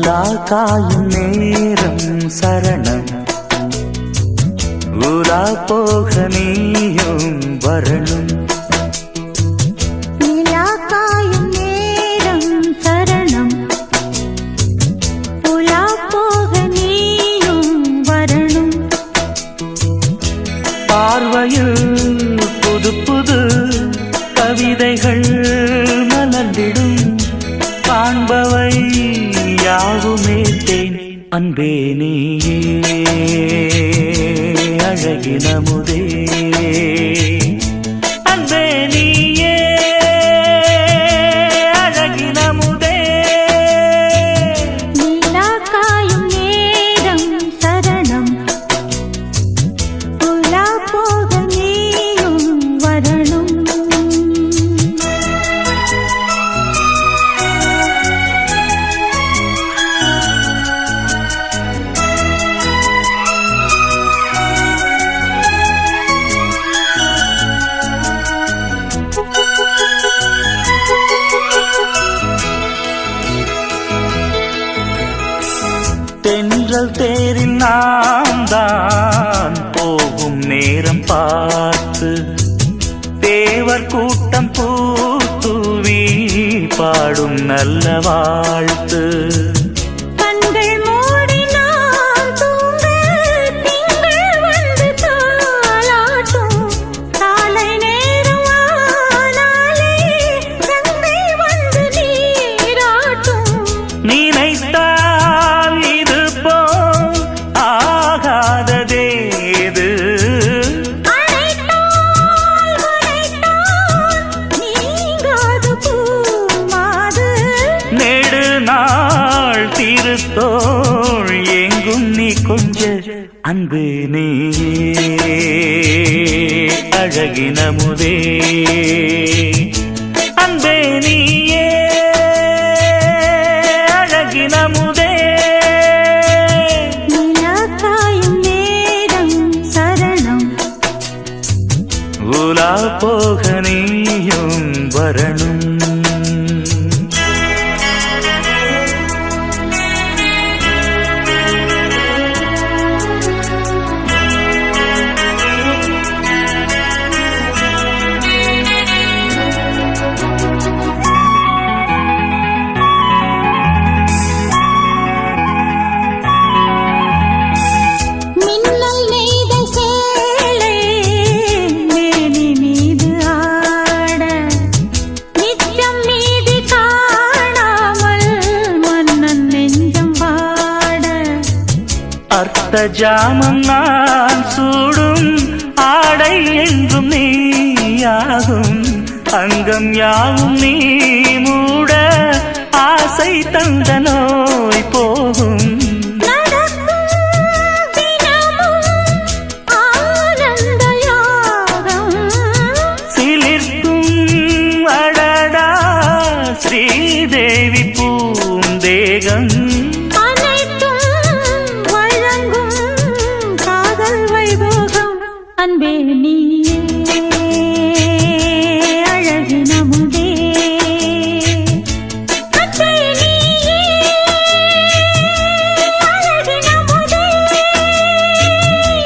நிலா காயும் நேரம் சரணம். உலா போக நீயும் வரணும். பார்வையில் புது புது கவிதைகள் மலர்ந்திடும். யாவுமே அன்பே நீயே அழகினமுதே உங்கள் தேரில் நாம் தான் போகும் நேரம் பார்த்து தேவர் கூட்டம் பூத்துவி பாடும் நல்ல வாழ்த்து. அன்பு நீ அழகினமுதே அன்பே நீயே அழகினமுதே உலா போக நீயும் வரணும் அர்த்த ஜாமம் நான் சூடும் ஆடை என்றும் நீயாகும். அங்கம் யாவும் நீ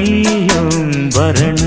நீயும் வரண